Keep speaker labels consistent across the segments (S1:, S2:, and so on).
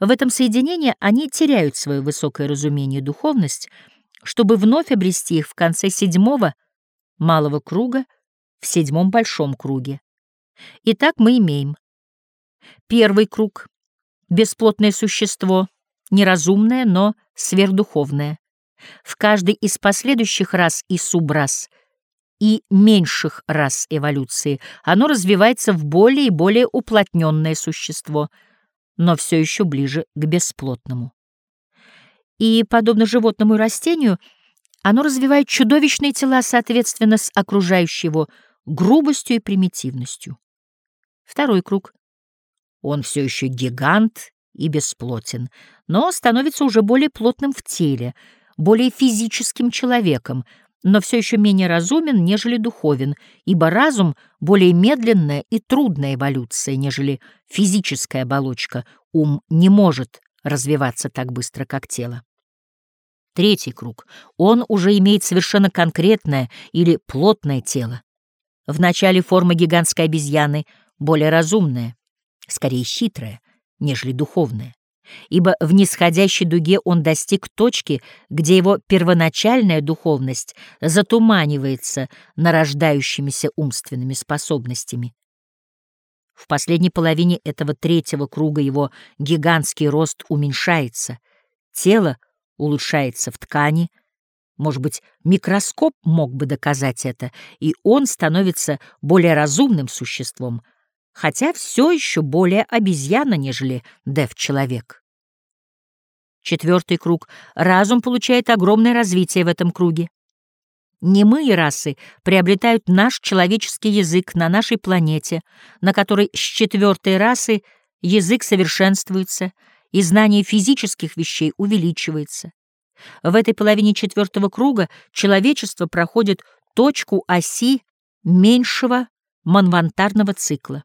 S1: В этом соединении они теряют свое высокое разумение и духовность, чтобы вновь обрести их в конце седьмого малого круга в седьмом большом круге. Итак, мы имеем первый круг — бесплотное существо, неразумное, но сверхдуховное. В каждой из последующих рас и субрас и меньших рас эволюции оно развивается в более и более уплотненное существо, но все еще ближе к бесплотному. И, подобно животному и растению, оно развивает чудовищные тела соответственно с окружающей его грубостью и примитивностью. Второй круг. Он все еще гигант и бесплотен, но становится уже более плотным в теле, более физическим человеком, но все еще менее разумен, нежели духовен, ибо разум — более медленная и трудная эволюция, нежели физическая оболочка, ум не может развиваться так быстро, как тело. Третий круг. Он уже имеет совершенно конкретное или плотное тело. В начале форма гигантской обезьяны более разумная, скорее хитрая, нежели духовная ибо в нисходящей дуге он достиг точки, где его первоначальная духовность затуманивается нарождающимися умственными способностями. В последней половине этого третьего круга его гигантский рост уменьшается, тело улучшается в ткани, может быть, микроскоп мог бы доказать это, и он становится более разумным существом — хотя все еще более обезьяна, нежели дев-человек. Четвертый круг. Разум получает огромное развитие в этом круге. Немые расы приобретают наш человеческий язык на нашей планете, на которой с четвертой расы язык совершенствуется, и знание физических вещей увеличивается. В этой половине четвертого круга человечество проходит точку оси меньшего манвантарного цикла.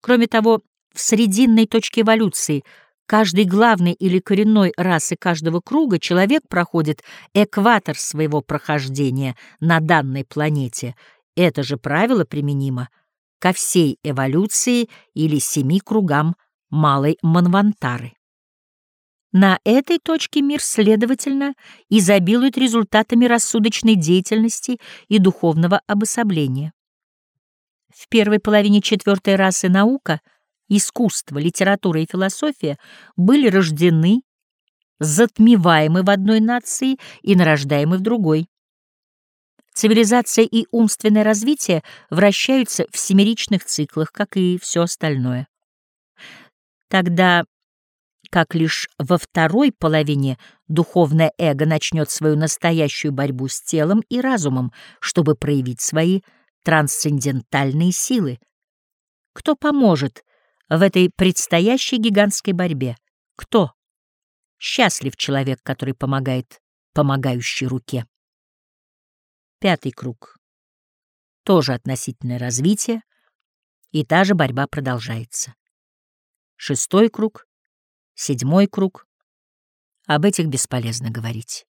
S1: Кроме того, в срединной точке эволюции каждой главной или коренной расы каждого круга человек проходит экватор своего прохождения на данной планете. Это же правило применимо ко всей эволюции или семи кругам малой Манвантары. На этой точке мир, следовательно, изобилует результатами рассудочной деятельности и духовного обособления. В первой половине четвертой расы наука, искусство, литература и философия были рождены, затмеваемы в одной нации и нарождаемы в другой. Цивилизация и умственное развитие вращаются в семеричных циклах, как и все остальное. Тогда как лишь во второй половине духовное эго начнет свою настоящую борьбу с телом и разумом, чтобы проявить свои трансцендентальные силы. Кто поможет в этой предстоящей гигантской борьбе? Кто? Счастлив человек, который помогает помогающей руке. Пятый круг. Тоже относительное развитие, и та же борьба продолжается. Шестой круг, седьмой круг. Об этих бесполезно говорить.